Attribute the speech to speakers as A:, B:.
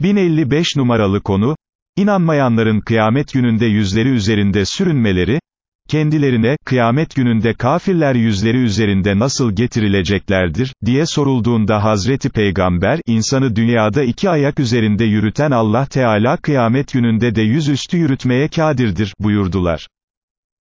A: 1055 numaralı konu, inanmayanların kıyamet gününde yüzleri üzerinde sürünmeleri, kendilerine, kıyamet gününde kafirler yüzleri üzerinde nasıl getirileceklerdir, diye sorulduğunda Hazreti Peygamber, insanı dünyada iki ayak üzerinde yürüten Allah Teala kıyamet gününde de yüzüstü yürütmeye kadirdir, buyurdular.